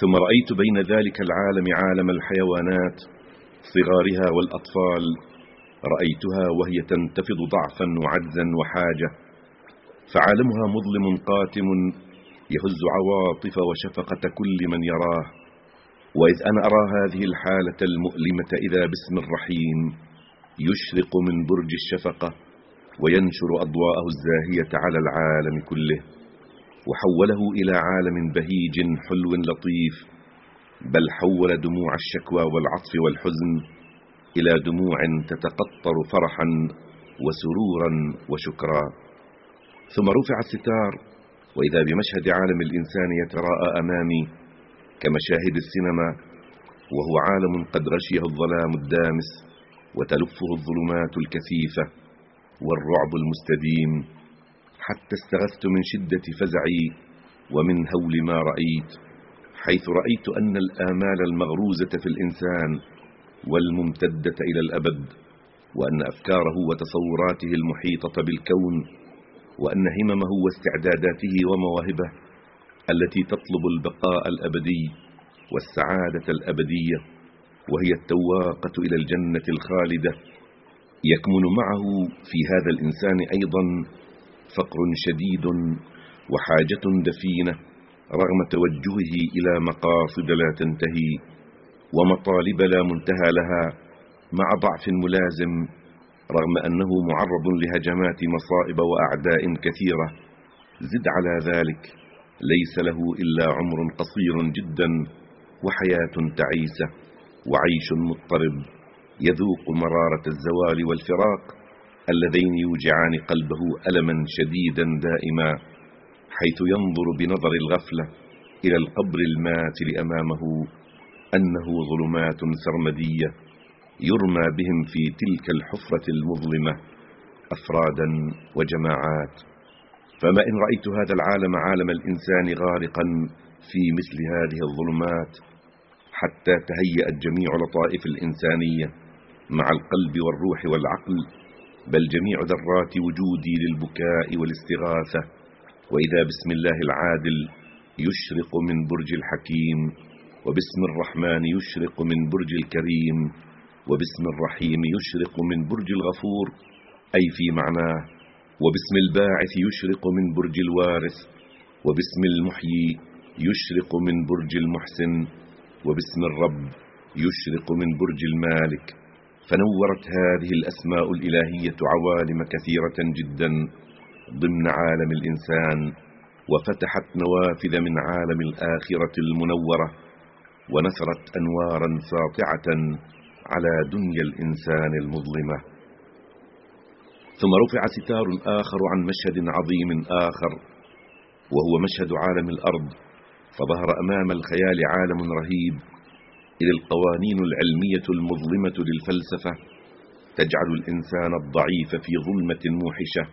ثم رأيت بين ذلك العالم عالم الحيوانات صغارها والأطفال رأيتها وهي تنتفض ضعفا وعجزا وحاجة. فعالمها مظلم قاتم يهز عواطف وشفقة كل من يراه. وإذ أنا أرى هذه الحالة المؤلمة إذا باسم الرحيم يشرق من برج الشفقة. وينشر أضواءه الزاهية على العالم كله وحوله إلى عالم بهيج حلو لطيف بل حول دموع الشكوى والعطف والحزن إلى دموع تتقطر فرحا وسرورا وشكرا. ثم رفع الستار وإذا بمشهد عالم الإنسان يتراءى أمامي كمشاهد السينما وهو عالم قد غشيه الظلام الدامس وتلفه الظلمات الكثيفة. والرعب المستديم. حتى استغثت من شدة فزعي ومن هول ما رأيت حيث رأيت أن الآمال المغروزة في الإنسان والممتدة إلى الأبد وأن أفكاره وتصوراته المحيطة بالكون وأن هممه واستعداداته ومواهبه التي تطلب البقاء الأبدي والسعادة الأبدية وهي التواقة إلى الجنة الخالدة. يكمن معه في هذا الإنسان أيضا فقر شديد وحاجة دفينة رغم توجهه إلى مقاصد لا تنتهي ومطالب لا منتهى لها مع ضعف ملازم رغم أنه معرض لهجمات مصائب وأعداء كثيرة. زد على ذلك ليس له إلا عمر قصير جدا وحياة تعيسة وعيش مضطرب. يذوق مرارة الزوال والفراق اللذين يوجعان قلبه ألما شديدا دائما حيث ينظر بنظر الغفلة إلى القبر الماتل أمامه أنه ظلمات سرمدية يرمى بهم في تلك الحفرة المظلمة أفرادا وجماعات. فما إن رأيت هذا العالم عالم الإنسان غارقا في مثل هذه الظلمات حتى تهيأت جميع لطائف الإنسانية مع القلب والروح والعقل بل جميع ذرات وجودي للبكاء والاستغاثة. وإذا بسم الله العادل يشرق من برج الحكيم وباسم الرحمن يشرق من برج الكريم وباسم الرحيم يشرق من برج الغفور. أي في معناه وباسم الباعث يشرق من برج الوارث وباسم المحيي يشرق من برج المحسن وباسم الرب يشرق من برج المالك. فنورت هذه الأسماء الإلهية عوالم كثيرة جدا ضمن عالم الإنسان وفتحت نوافذ من عالم الآخرة المنورة ونثرت أنوارا ساطعة على دنيا الإنسان المظلمة. ثم رفع ستار آخر عن مشهد عظيم آخر وهو مشهد عالم الأرض فظهر أمام الخيال عالم رهيب إذ القوانين العلمية المظلمة للفلسفة تجعل الإنسان الضعيف في ظلمة موحشة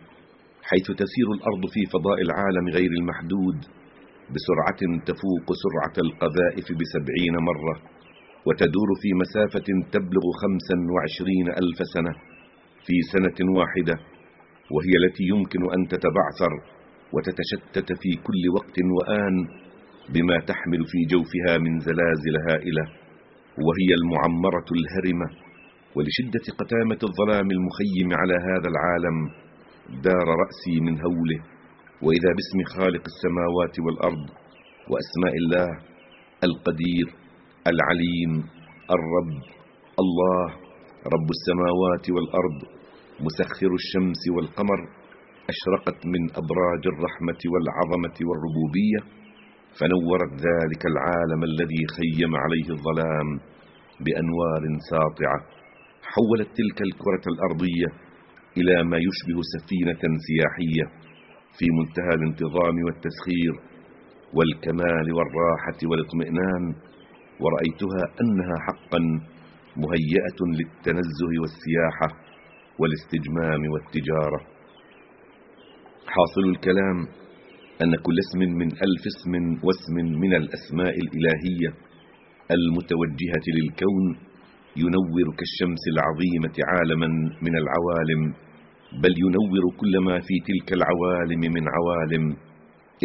حيث تسير الأرض في فضاء العالم غير المحدود بسرعة تفوق سرعة القذائف بسبعين مرة وتدور في مسافة تبلغ خمسا وعشرين ألف سنة في سنة واحدة وهي التي يمكن أن تتبعثر وتتشتت في كل وقت وآن بما تحمل في جوفها من زلازل هائلة. وهي المعمرة الهرمة ولشدة قتامة الظلام المخيم على هذا العالم دار رأسي من هوله. وإذا باسم خالق السماوات والأرض وأسماء الله القدير العليم الرب الله رب السماوات والأرض مسخر الشمس والقمر أشرقت من أبراج الرحمة والعظمة والربوبية فنورت ذلك العالم الذي خيم عليه الظلام بأنوار ساطعة حولت تلك الكرة الأرضية إلى ما يشبه سفينة سياحية في منتهى الانتظام والتسخير والكمال والراحة والاطمئنان ورأيتها أنها حقا مهيئة للتنزه والسياحة والاستجمام والتجارة. حاصل الكلام أن كل اسم من ألف اسم واسم من الأسماء الإلهية المتوجهة للكون ينور كالشمس العظيمة عالما من العوالم بل ينور كل ما في تلك العوالم من عوالم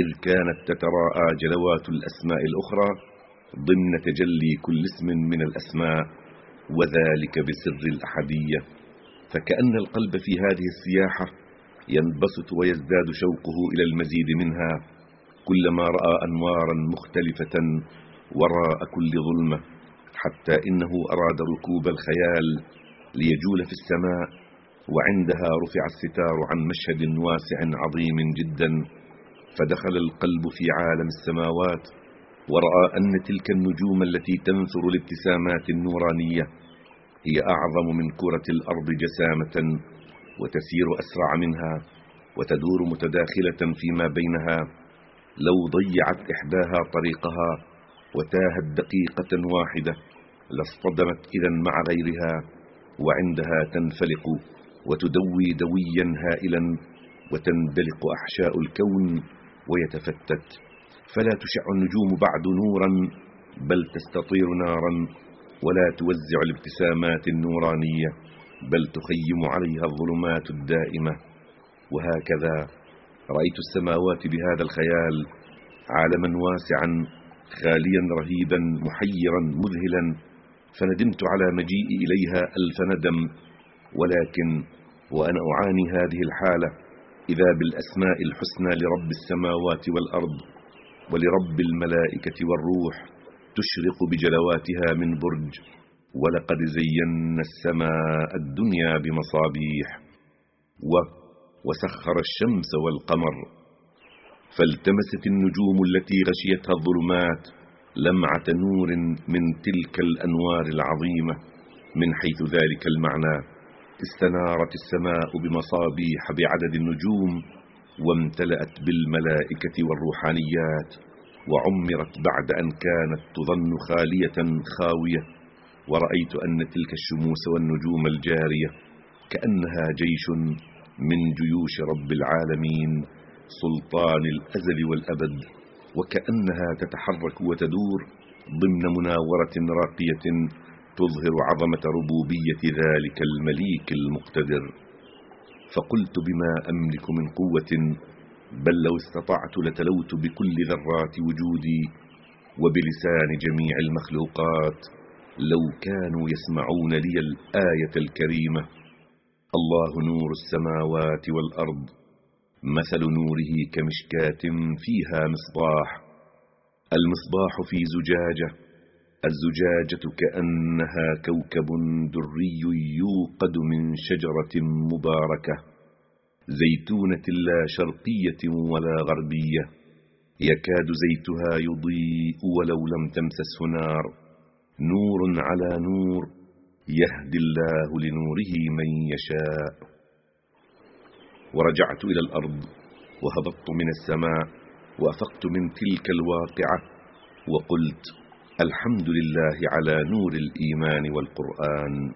إذ كانت تتراءى جلوات الأسماء الأخرى ضمن تجلي كل اسم من الأسماء وذلك بسر الأحدية. فكأن القلب في هذه السياحة ينبسط ويزداد شوقه إلى المزيد منها كلما رأى أنوارا مختلفة وراء كل ظلمة حتى إنه أراد ركوب الخيال ليجول في السماء وعندها رفع الستار عن مشهد واسع عظيم جدا فدخل القلب في عالم السماوات ورأى أن تلك النجوم التي تنثر الابتسامات النورانية هي أعظم من كرة الأرض جسامة وتسير أسرع منها وتدور متداخلة فيما بينها لو ضيعت إحداها طريقها وتاهت دقيقة واحدة لاصطدمت إذا مع غيرها وعندها تنفلق وتدوي دويا هائلا وتندلق أحشاء الكون ويتفتت. فلا تشع النجوم بعد نورا بل تستطير نارا ولا توزع الابتسامات النورانية. بل تخيم عليها الظلمات الدائمة. وهكذا رأيت السماوات بهذا الخيال عالما واسعا خاليا رهيبا محيرا مذهلا. فندمت على مجيئي إليها ألف ندم. ولكن وأنا أعاني هذه الحالة إذا بالأسماء الحسنى لرب السماوات والأرض ولرب الملائكة والروح تشرق بجلواتها من برج. ولقد زينا السماء الدنيا بمصابيح و وسخر الشمس والقمر. فالتمست النجوم التي غشيتها الظلمات لمعة نور من تلك الأنوار العظيمة من حيث ذلك المعنى استنارت السماء بمصابيح بعدد النجوم وامتلأت بالملائكة والروحانيات وعمرت بعد أن كانت تظن خالية خاوية. ورأيت أن تلك الشموس والنجوم الجارية كأنها جيش من جيوش رب العالمين سلطان الأزل والأبد وكأنها تتحرك وتدور ضمن مناورة راقية تظهر عظمة ربوبية ذلك المليك المقتدر. فقلت بما أملك من قوة بل لو استطعت لتلوت بكل ذرات وجودي وبلسان جميع المخلوقات. لو كانوا يسمعون لي الآية الكريمة. الله نور السماوات والأرض. مثل نوره كمشكاة فيها مصباح. المصباح في زجاجة. الزجاجة كأنها كوكب دري يوقد من شجرة مباركة. زيتونة لا شرقية ولا غربية. يكاد زيتها يضيء ولو لم تمسسه نار. نور على نور يهدي الله لنوره من يشاء. ورجعت إلى الأرض وهبطت من السماء وأفقت من تلك الواقعة وقلت الحمد لله على نور الإيمان والقرآن.